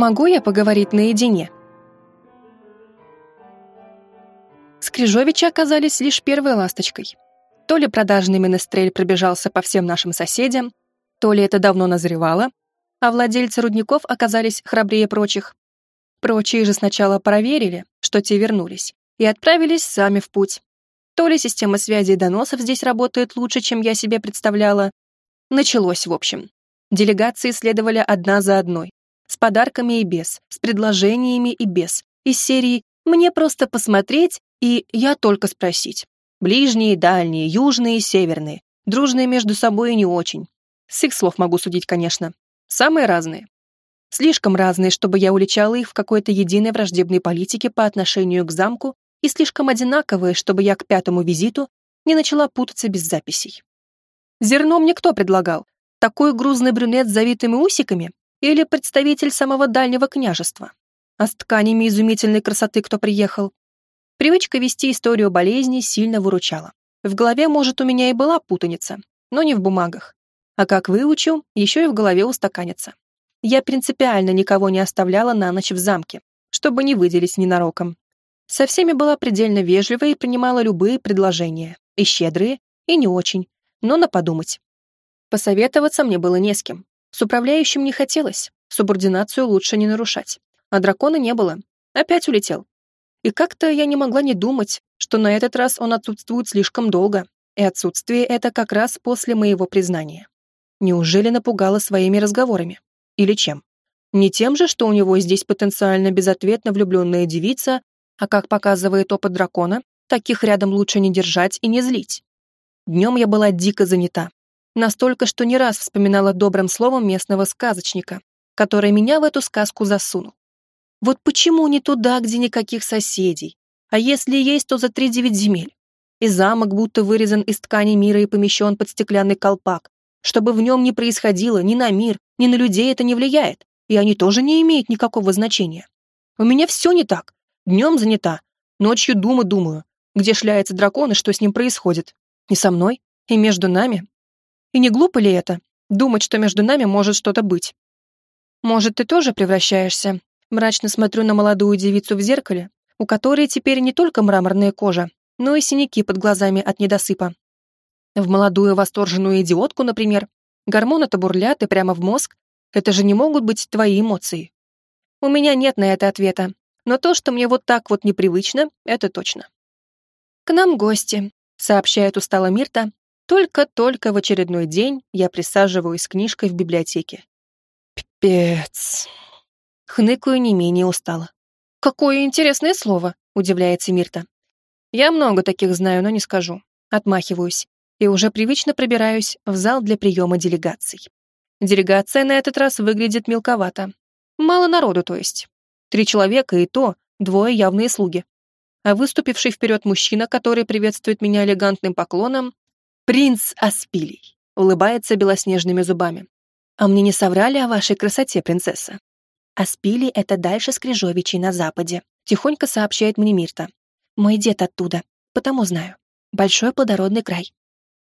Могу я поговорить наедине? Скрижовичи оказались лишь первой ласточкой. То ли продажный менестрель пробежался по всем нашим соседям, то ли это давно назревало, а владельцы рудников оказались храбрее прочих. Прочие же сначала проверили, что те вернулись, и отправились сами в путь. То ли система связи и доносов здесь работает лучше, чем я себе представляла. Началось, в общем. Делегации следовали одна за одной. С подарками и без, с предложениями и без. Из серии «Мне просто посмотреть» и «Я только спросить». Ближние, дальние, южные и северные. Дружные между собой и не очень. С их слов могу судить, конечно. Самые разные. Слишком разные, чтобы я уличала их в какой-то единой враждебной политике по отношению к замку, и слишком одинаковые, чтобы я к пятому визиту не начала путаться без записей. Зерно мне кто предлагал? Такой грузный брюнет с завитыми усиками или представитель самого дальнего княжества? А с тканями изумительной красоты кто приехал? Привычка вести историю болезни сильно выручала. В голове, может, у меня и была путаница, но не в бумагах. А как выучу, еще и в голове устаканится. Я принципиально никого не оставляла на ночь в замке, чтобы не выделить ненароком. Со всеми была предельно вежлива и принимала любые предложения, и щедрые, и не очень, но на подумать. Посоветоваться мне было не с кем. С управляющим не хотелось, субординацию лучше не нарушать. А дракона не было. Опять улетел. И как-то я не могла не думать, что на этот раз он отсутствует слишком долго, и отсутствие это как раз после моего признания. Неужели напугало своими разговорами? Или чем? Не тем же, что у него здесь потенциально безответно влюбленная девица, а как показывает опыт дракона, таких рядом лучше не держать и не злить. Днем я была дико занята, Настолько, что не раз вспоминала добрым словом местного сказочника, который меня в эту сказку засунул. Вот почему не туда, где никаких соседей? А если есть, то за три девять земель. И замок будто вырезан из ткани мира и помещен под стеклянный колпак. Чтобы в нем не происходило ни на мир, ни на людей это не влияет, и они тоже не имеют никакого значения. У меня все не так. Днем занята, ночью думы думаю, где шляется дракон и что с ним происходит. И со мной, и между нами, и не глупо ли это, думать, что между нами может что-то быть? Может, ты тоже превращаешься? Мрачно смотрю на молодую девицу в зеркале, у которой теперь не только мраморная кожа, но и синяки под глазами от недосыпа. В молодую восторженную идиотку, например. Гормоны-то бурлят и прямо в мозг. Это же не могут быть твои эмоции. У меня нет на это ответа, но то, что мне вот так вот непривычно, это точно. «К нам гости», — сообщает устала Мирта, только-только в очередной день я присаживаюсь с книжкой в библиотеке. Пипец. Хныкаю не менее устало. «Какое интересное слово!» — удивляется Мирта. «Я много таких знаю, но не скажу. Отмахиваюсь и уже привычно пробираюсь в зал для приема делегаций. Делегация на этот раз выглядит мелковато. Мало народу, то есть. Три человека и то, двое явные слуги. А выступивший вперед мужчина, который приветствует меня элегантным поклоном, «Принц Аспилий», — улыбается белоснежными зубами. «А мне не соврали о вашей красоте, принцесса?» «Аспилий — это дальше Скрижовичей на западе», — тихонько сообщает мне Мирта. «Мой дед оттуда, потому знаю. Большой плодородный край».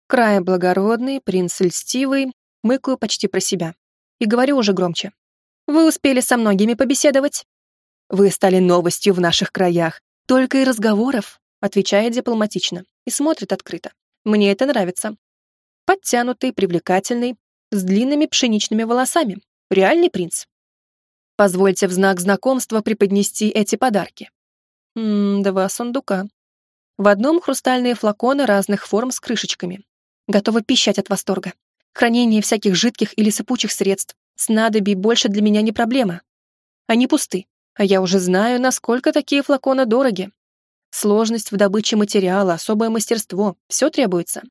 «Край благородный, принц льстивый», мыкаю почти про себя. И говорю уже громче. «Вы успели со многими побеседовать?» «Вы стали новостью в наших краях. Только и разговоров», отвечает дипломатично и смотрит открыто. Мне это нравится. Подтянутый, привлекательный, с длинными пшеничными волосами. Реальный принц. Позвольте в знак знакомства преподнести эти подарки. Ммм, два сундука. В одном хрустальные флаконы разных форм с крышечками. Готова пищать от восторга. Хранение всяких жидких или сыпучих средств, снадобий больше для меня не проблема. Они пусты, а я уже знаю, насколько такие флаконы дороги. Сложность в добыче материала, особое мастерство — все требуется.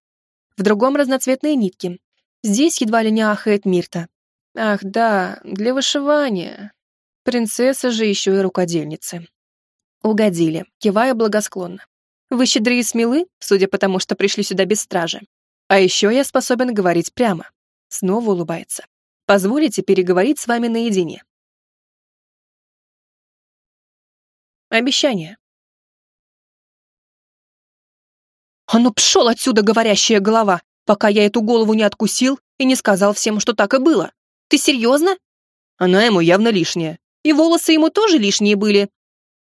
В другом разноцветные нитки. Здесь едва ли не ахает Мирта. Ах, да, для вышивания. Принцесса же еще и рукодельница. Угодили, кивая благосклонно. Вы щедры и смелы, судя по тому, что пришли сюда без стражи. А еще я способен говорить прямо. Снова улыбается. Позволите переговорить с вами наедине. Обещание. «А ну пшел отсюда, говорящая голова, пока я эту голову не откусил и не сказал всем, что так и было. Ты серьезно?» Она ему явно лишняя. И волосы ему тоже лишние были.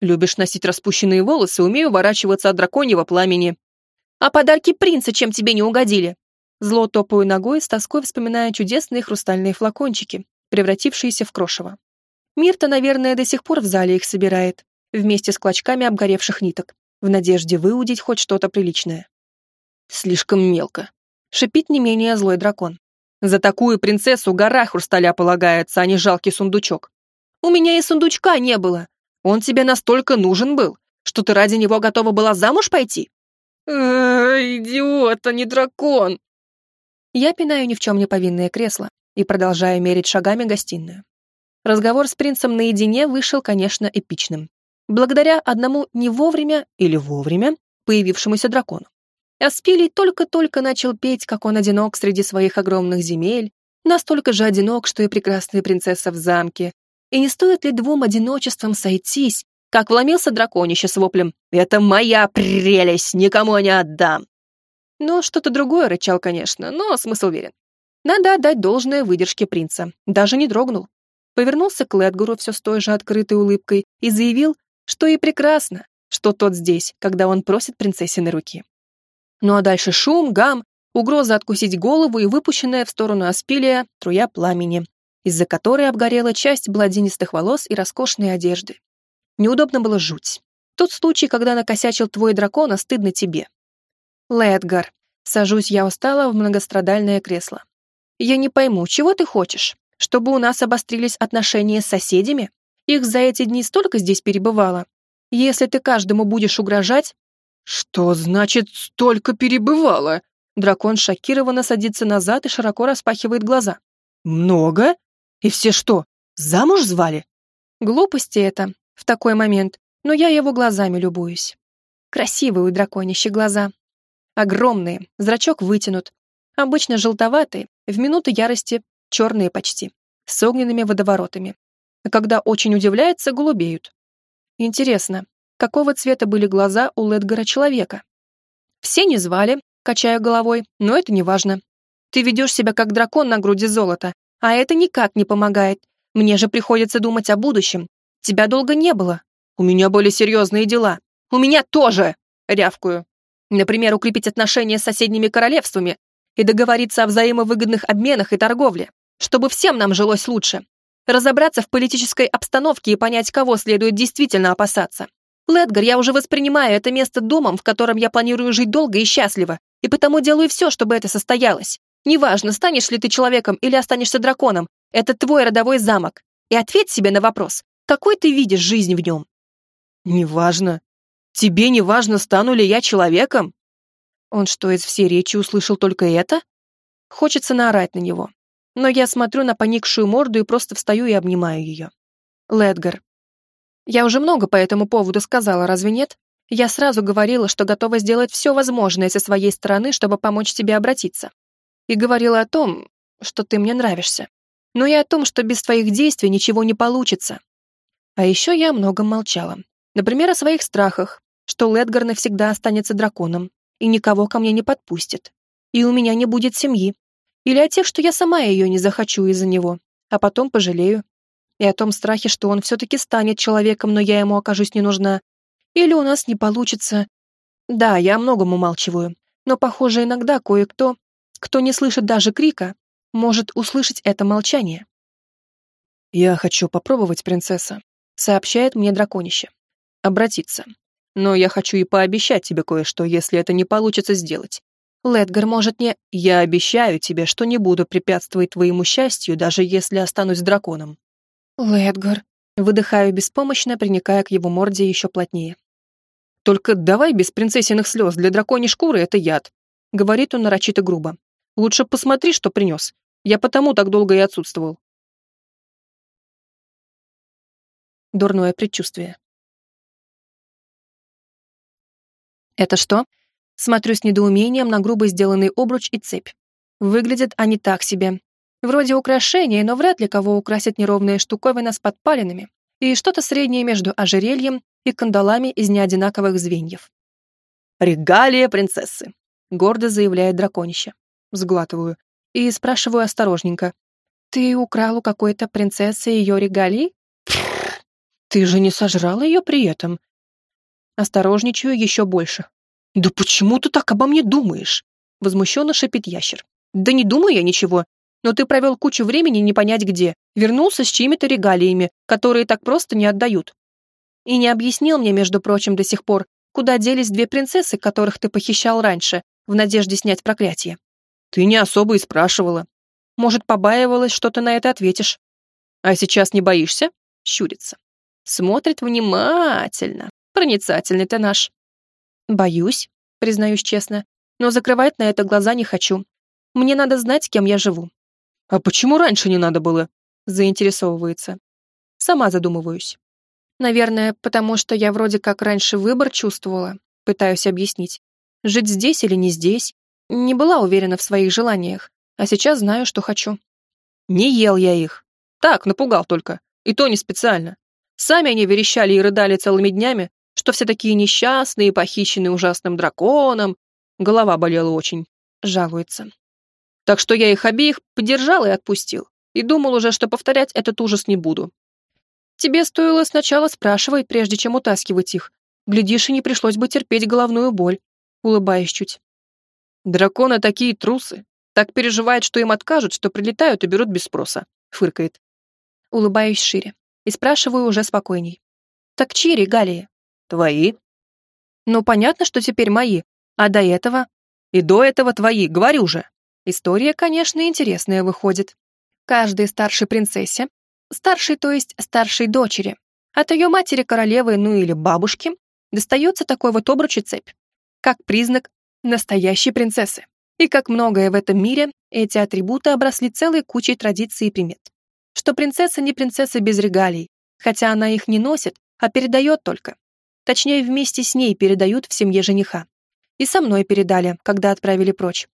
Любишь носить распущенные волосы, умею уворачиваться от драконьего пламени. А подарки принца чем тебе не угодили? Зло топаю ногой, с тоской вспоминая чудесные хрустальные флакончики, превратившиеся в крошево. Мирта, наверное, до сих пор в зале их собирает, вместе с клочками обгоревших ниток, в надежде выудить хоть что-то приличное. Слишком мелко. Шипит не менее злой дракон. За такую принцессу гора хрусталя полагается, а не жалкий сундучок. У меня и сундучка не было. Он тебе настолько нужен был, что ты ради него готова была замуж пойти? идиот, а не дракон. Я пинаю ни в чем не повинное кресло и продолжаю мерить шагами гостиную. Разговор с принцем наедине вышел, конечно, эпичным. Благодаря одному не вовремя или вовремя появившемуся дракону. Аспилий только-только начал петь, как он одинок среди своих огромных земель, настолько же одинок, что и прекрасная принцесса в замке. И не стоит ли двум одиночествам сойтись, как вломился драконище с воплем «Это моя прелесть, никому не отдам!» Ну, что-то другое рычал, конечно, но смысл верен. Надо отдать должное выдержке принца. Даже не дрогнул. Повернулся к Ледгуру все с той же открытой улыбкой и заявил, что и прекрасно, что тот здесь, когда он просит принцессины руки. Ну а дальше шум, гам, угроза откусить голову и выпущенная в сторону Аспилия труя пламени, из-за которой обгорела часть бладинистых волос и роскошной одежды. Неудобно было жуть. Тот случай, когда накосячил твой дракон, а стыдно тебе. Ледгар. Сажусь я устала в многострадальное кресло. Я не пойму, чего ты хочешь? Чтобы у нас обострились отношения с соседями? Их за эти дни столько здесь перебывало. Если ты каждому будешь угрожать... Что значит столько перебывало? Дракон шокированно садится назад и широко распахивает глаза. Много? И все что, замуж звали? Глупости это, в такой момент, но я его глазами любуюсь. Красивые у драконища глаза. Огромные, зрачок вытянут. Обычно желтоватые, в минуты ярости черные почти, с огненными водоворотами. А когда очень удивляется, голубеют. Интересно, какого цвета были глаза у Ледгара человека? Все не звали, качая головой, но это не важно. Ты ведешь себя как дракон на груди золота, а это никак не помогает. Мне же приходится думать о будущем, Тебя долго не было. У меня были серьезные дела. У меня тоже, рявкую. Например, укрепить отношения с соседними королевствами и договориться о взаимовыгодных обменах и торговле, чтобы всем нам жилось лучше. Разобраться в политической обстановке и понять, кого следует действительно опасаться. Ледгар, я уже воспринимаю это место домом, в котором я планирую жить долго и счастливо, и потому делаю все, чтобы это состоялось. Неважно, станешь ли ты человеком или останешься драконом, это твой родовой замок. И ответь себе на вопрос, какой ты видишь жизнь в нем? Неважно. Тебе не важно, стану ли я человеком? Он что, из всей речи услышал только это? Хочется наорать на него. Но я смотрю на поникшую морду и просто встаю и обнимаю ее. Ледгар. Я уже много по этому поводу сказала, разве нет? Я сразу говорила, что готова сделать все возможное со своей стороны, чтобы помочь тебе обратиться. И говорила о том, что ты мне нравишься. Но и о том, что без твоих действий ничего не получится. А еще я о многом молчала. Например, о своих страхах, что Ледгар навсегда останется драконом и никого ко мне не подпустит. И у меня не будет семьи. Или о тех, что я сама ее не захочу из-за него, а потом пожалею. И о том страхе, что он все-таки станет человеком, но я ему окажусь не нужна. Или у нас не получится. Да, я о многом умалчиваю, но, похоже, иногда кое-кто, кто не слышит даже крика, может услышать это молчание. «Я хочу попробовать, принцесса», сообщает мне драконище. Обратиться. Но я хочу и пообещать тебе кое-что, если это не получится сделать. Ледгар может не... Я обещаю тебе, что не буду препятствовать твоему счастью, даже если останусь драконом. Ледгар. Выдыхаю беспомощно, приникая к его морде еще плотнее. «Только давай без принцессиных слез, для драконьей шкуры это яд», — говорит он нарочито грубо. «Лучше посмотри, что принес. Я потому так долго и отсутствовал». Дурное предчувствие. Это что? Смотрю с недоумением на грубо сделанный обруч и цепь. Выглядят они так себе. Вроде украшения, но вряд ли кого украсит неровная штуковина с подпалинами и что-то среднее между ожерельем и кандалами из неодинаковых звеньев. «Регалия принцессы», — гордо заявляет драконище. Сглатываю и спрашиваю осторожненько. «Ты украл у какой-то принцессы ее регалии?» Ты же не сожрала ее при этом? Осторожничаю еще больше. Да почему ты так обо мне думаешь? Возмущенно шипит ящер. Да не думаю я ничего, но ты провел кучу времени не понять где, вернулся с чьими-то регалиями, которые так просто не отдают. И не объяснил мне, между прочим, до сих пор, куда делись две принцессы, которых ты похищал раньше, в надежде снять проклятие. Ты не особо и спрашивала. Может, побаивалась, что ты на это ответишь. А сейчас не боишься? Щурится. Смотрит внимательно. Проницательный ты наш. Боюсь, признаюсь честно, но закрывать на это глаза не хочу. Мне надо знать, кем я живу. А почему раньше не надо было? Заинтересовывается. Сама задумываюсь. Наверное, потому что я вроде как раньше выбор чувствовала, пытаюсь объяснить. Жить здесь или не здесь. Не была уверена в своих желаниях, а сейчас знаю, что хочу. Не ел я их. Так, напугал только. И то не специально. Сами они верещали и рыдали целыми днями, что все такие несчастные, похищенные ужасным драконом. Голова болела очень. Жалуется. Так что я их обеих подержал и отпустил. И думал уже, что повторять этот ужас не буду. Тебе стоило сначала спрашивать, прежде чем утаскивать их. Глядишь, и не пришлось бы терпеть головную боль. Улыбаюсь чуть. Драконы такие трусы. Так переживают, что им откажут, что прилетают и берут без спроса. Фыркает. Улыбаюсь шире. И спрашиваю уже спокойней. Так чьи регалии? Твои. Ну, понятно, что теперь мои. А до этого? И до этого твои, говорю же. История, конечно, интересная выходит. Каждой старшей принцессе старшей, то есть старшей дочери. От ее матери королевы, ну или бабушки, достается такой вот обруч и цепь, как признак настоящей принцессы. И как многое в этом мире, эти атрибуты обросли целой кучей традиций и примет. Что принцесса не принцесса без регалий, хотя она их не носит, а передает только. Точнее, вместе с ней передают в семье жениха. И со мной передали, когда отправили прочь.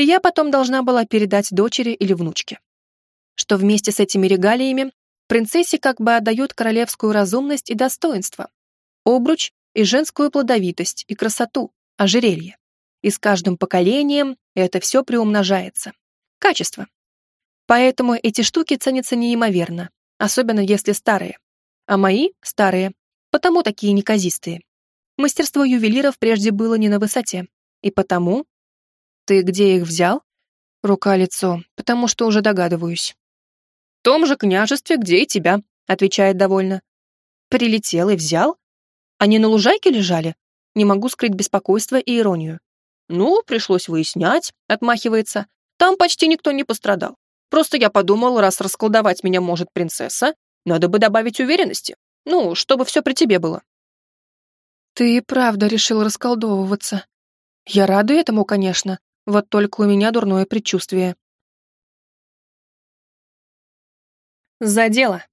И я потом должна была передать дочери или внучке что вместе с этими регалиями принцессе как бы отдают королевскую разумность и достоинство, обруч и женскую плодовитость и красоту, ожерелье. И с каждым поколением это все приумножается. Качество. Поэтому эти штуки ценятся неимоверно, особенно если старые. А мои — старые, потому такие неказистые. Мастерство ювелиров прежде было не на высоте. И потому... Ты где их взял? Рука-лицо, потому что уже догадываюсь том же княжестве, где и тебя», — отвечает довольно. «Прилетел и взял? Они на лужайке лежали?» Не могу скрыть беспокойство и иронию. «Ну, пришлось выяснять», — отмахивается. «Там почти никто не пострадал. Просто я подумал, раз расколдовать меня может принцесса, надо бы добавить уверенности. Ну, чтобы все при тебе было». «Ты и правда решил расколдовываться. Я рада этому, конечно, вот только у меня дурное предчувствие. За дело.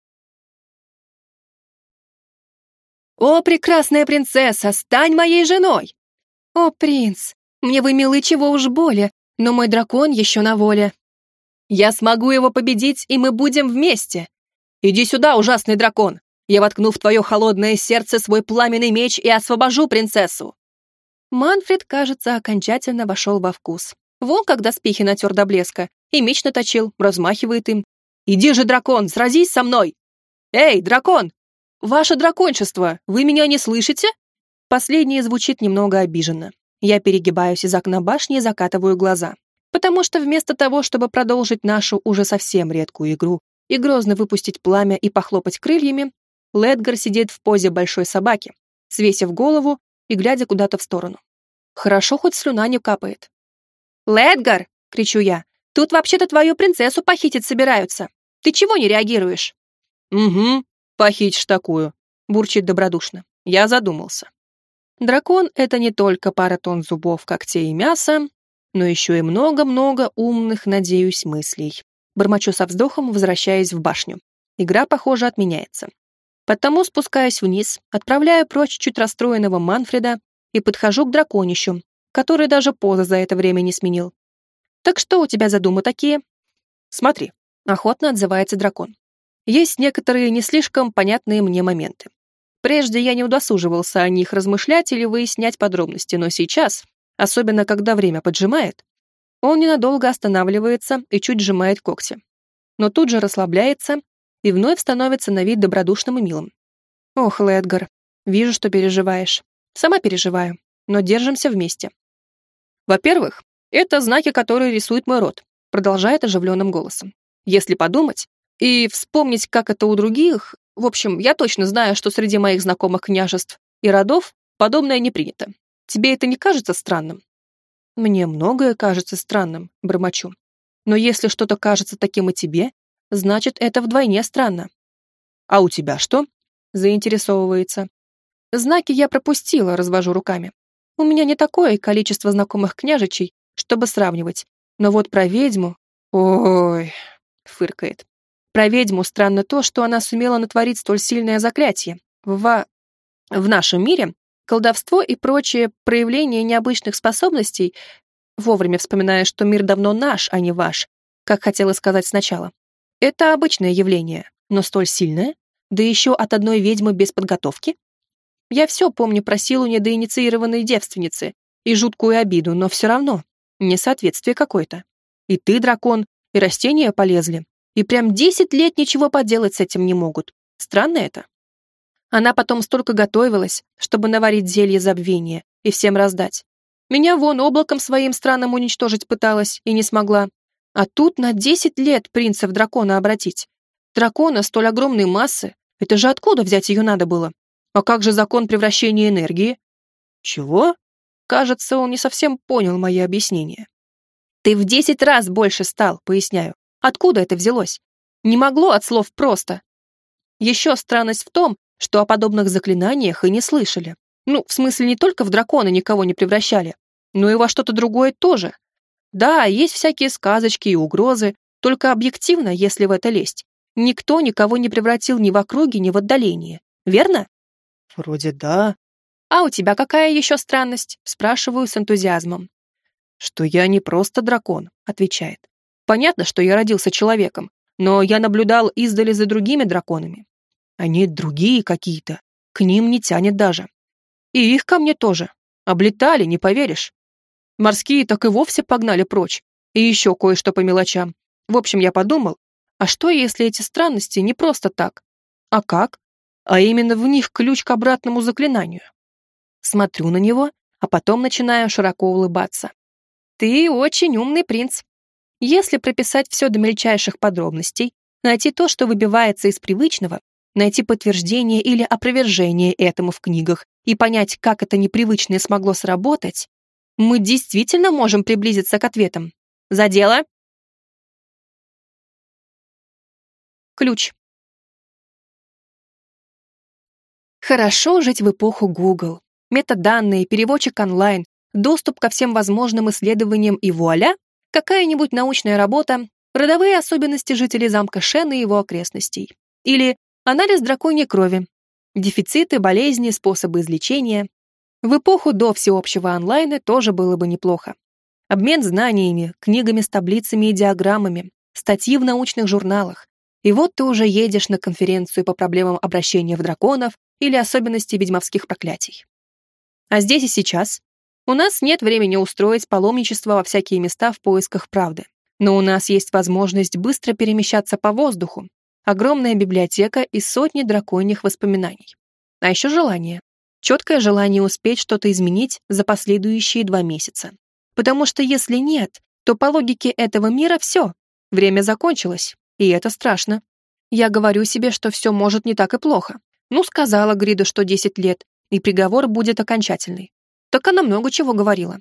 «О, прекрасная принцесса, стань моей женой!» «О, принц, мне вы милы чего уж более, но мой дракон еще на воле. Я смогу его победить, и мы будем вместе. Иди сюда, ужасный дракон. Я воткну в твое холодное сердце свой пламенный меч и освобожу принцессу». Манфред, кажется, окончательно вошел во вкус. Вон, когда спихи натер до блеска, и меч наточил, размахивает им, Иди же, дракон, сразись со мной! Эй, дракон! Ваше дракончество, вы меня не слышите? Последнее звучит немного обиженно. Я перегибаюсь из окна башни и закатываю глаза. Потому что вместо того, чтобы продолжить нашу уже совсем редкую игру и грозно выпустить пламя и похлопать крыльями, Ледгар сидит в позе большой собаки, свесив голову и глядя куда-то в сторону. Хорошо, хоть слюна не капает. «Ледгар!» — кричу я. «Тут вообще-то твою принцессу похитить собираются!» Ты чего не реагируешь?» «Угу, похитишь такую», — бурчит добродушно. Я задумался. Дракон — это не только пара тонн зубов, когтей и мяса, но еще и много-много умных, надеюсь, мыслей. Бормочу со вздохом, возвращаясь в башню. Игра, похоже, отменяется. Потому спускаюсь вниз, отправляю прочь чуть расстроенного Манфреда и подхожу к драконищу, который даже поза за это время не сменил. «Так что у тебя за думы такие?» «Смотри, Охотно отзывается дракон. Есть некоторые не слишком понятные мне моменты. Прежде я не удосуживался о них размышлять или выяснять подробности, но сейчас, особенно когда время поджимает, он ненадолго останавливается и чуть сжимает когти. Но тут же расслабляется и вновь становится на вид добродушным и милым. Ох, Лэдгар, вижу, что переживаешь. Сама переживаю, но держимся вместе. Во-первых, это знаки, которые рисует мой род, продолжает оживленным голосом. Если подумать и вспомнить, как это у других, в общем, я точно знаю, что среди моих знакомых княжеств и родов подобное не принято. Тебе это не кажется странным? Мне многое кажется странным, бормочу. Но если что-то кажется таким и тебе, значит, это вдвойне странно. А у тебя что? Заинтересовывается. Знаки я пропустила, развожу руками. У меня не такое количество знакомых княжичей, чтобы сравнивать. Но вот про ведьму... Ой, фыркает. Про ведьму странно то, что она сумела натворить столь сильное заклятие. В... в нашем мире колдовство и прочие проявления необычных способностей, вовремя вспоминая, что мир давно наш, а не ваш, как хотела сказать сначала. Это обычное явление, но столь сильное, да еще от одной ведьмы без подготовки. Я все помню про силу недоинициированной девственницы и жуткую обиду, но все равно несоответствие какое-то. И ты, дракон, и растения полезли, и прям десять лет ничего поделать с этим не могут. Странно это. Она потом столько готовилась, чтобы наварить зелье забвения и всем раздать. Меня вон облаком своим странным уничтожить пыталась и не смогла. А тут на десять лет принца в дракона обратить. Дракона столь огромной массы, это же откуда взять ее надо было? А как же закон превращения энергии? Чего? Кажется, он не совсем понял мои объяснения. Ты в десять раз больше стал, поясняю. Откуда это взялось? Не могло от слов просто. Еще странность в том, что о подобных заклинаниях и не слышали. Ну, в смысле, не только в дракона никого не превращали, но и во что-то другое тоже. Да, есть всякие сказочки и угрозы, только объективно, если в это лезть. Никто никого не превратил ни в округе, ни в отдалении. Верно? Вроде да. А у тебя какая еще странность? Спрашиваю с энтузиазмом. Что я не просто дракон, отвечает. Понятно, что я родился человеком, но я наблюдал издали за другими драконами. Они другие какие-то, к ним не тянет даже. И их ко мне тоже. Облетали, не поверишь. Морские так и вовсе погнали прочь. И еще кое-что по мелочам. В общем, я подумал, а что, если эти странности не просто так? А как? А именно в них ключ к обратному заклинанию. Смотрю на него, а потом начинаю широко улыбаться. Ты очень умный принц, если прописать все до мельчайших подробностей, найти то, что выбивается из привычного, найти подтверждение или опровержение этому в книгах и понять, как это непривычное смогло сработать, мы действительно можем приблизиться к ответам. За дело? Ключ. Хорошо жить в эпоху Google. Метаданные, переводчик онлайн, доступ ко всем возможным исследованиям и вуаля, какая-нибудь научная работа «Родовые особенности жителей замка Шен и его окрестностей» или «Анализ драконьей крови», «Дефициты, болезни, способы излечения». В эпоху до всеобщего онлайна тоже было бы неплохо. Обмен знаниями, книгами с таблицами и диаграммами, статьи в научных журналах. И вот ты уже едешь на конференцию по проблемам обращения в драконов или особенности ведьмовских проклятий. А здесь и сейчас у нас нет времени устроить паломничество во всякие места в поисках правды. Но у нас есть возможность быстро перемещаться по воздуху, огромная библиотека и сотни драконьих воспоминаний. А еще желание. Четкое желание успеть что-то изменить за последующие два месяца. Потому что если нет, то по логике этого мира все, время закончилось, и это страшно. Я говорю себе, что все может не так и плохо. Ну, сказала Грида, что 10 лет, и приговор будет окончательный так она много чего говорила.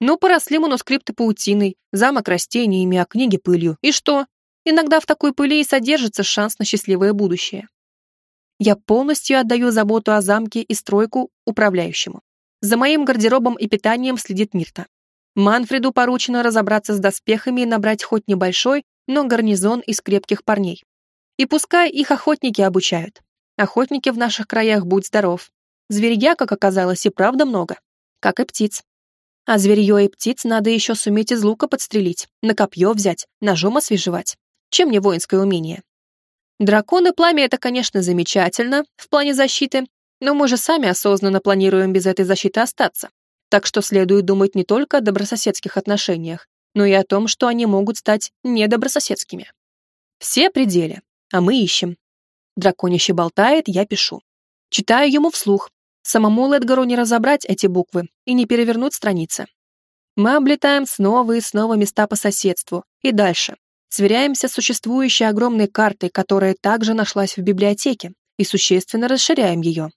Ну, поросли манускрипты паутиной, замок растениями, а книги пылью. И что? Иногда в такой пыли и содержится шанс на счастливое будущее. Я полностью отдаю заботу о замке и стройку управляющему. За моим гардеробом и питанием следит Мирта. Манфреду поручено разобраться с доспехами и набрать хоть небольшой, но гарнизон из крепких парней. И пускай их охотники обучают. Охотники в наших краях будь здоров. Зверья, как оказалось, и правда много как и птиц. А зверье и птиц надо еще суметь из лука подстрелить, на копье взять, ножом освежевать. Чем не воинское умение? Драконы пламя — это, конечно, замечательно в плане защиты, но мы же сами осознанно планируем без этой защиты остаться. Так что следует думать не только о добрососедских отношениях, но и о том, что они могут стать недобрососедскими. Все пределы, а мы ищем. Драконище болтает, я пишу. Читаю ему вслух. Самому Ледгару не разобрать эти буквы и не перевернуть страницы. Мы облетаем снова и снова места по соседству и дальше. Сверяемся с существующей огромной картой, которая также нашлась в библиотеке, и существенно расширяем ее.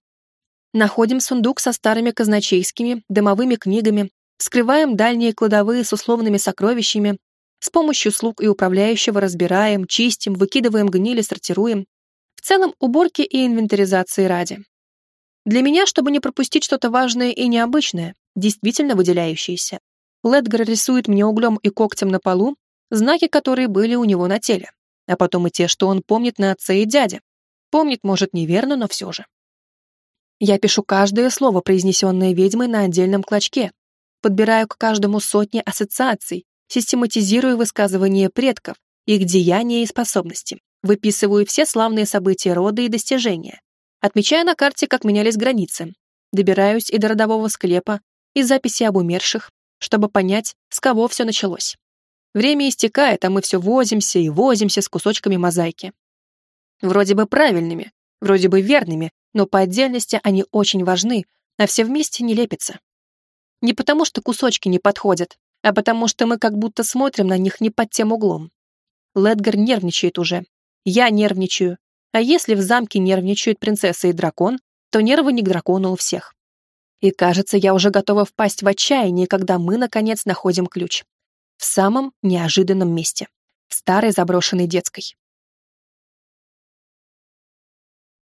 Находим сундук со старыми казначейскими, дымовыми книгами, вскрываем дальние кладовые с условными сокровищами, с помощью слуг и управляющего разбираем, чистим, выкидываем гнили, сортируем. В целом, уборки и инвентаризации ради. Для меня, чтобы не пропустить что-то важное и необычное, действительно выделяющееся, Ледгар рисует мне углем и когтем на полу знаки, которые были у него на теле, а потом и те, что он помнит на отце и дяде. Помнит, может, неверно, но все же. Я пишу каждое слово, произнесенное ведьмой на отдельном клочке, подбираю к каждому сотни ассоциаций, систематизирую высказывания предков, их деяния и способности, выписываю все славные события рода и достижения, отмечаю на карте, как менялись границы, добираюсь и до родового склепа, и записи об умерших, чтобы понять, с кого все началось. Время истекает, а мы все возимся и возимся с кусочками мозаики. Вроде бы правильными, вроде бы верными, но по отдельности они очень важны, а все вместе не лепятся. Не потому, что кусочки не подходят, а потому что мы как будто смотрим на них не под тем углом. Ледгар нервничает уже. Я нервничаю. А если в замке нервничают принцесса и дракон, то нервы не к дракону у всех. И кажется, я уже готова впасть в отчаяние, когда мы, наконец, находим ключ. В самом неожиданном месте. В старой заброшенной детской.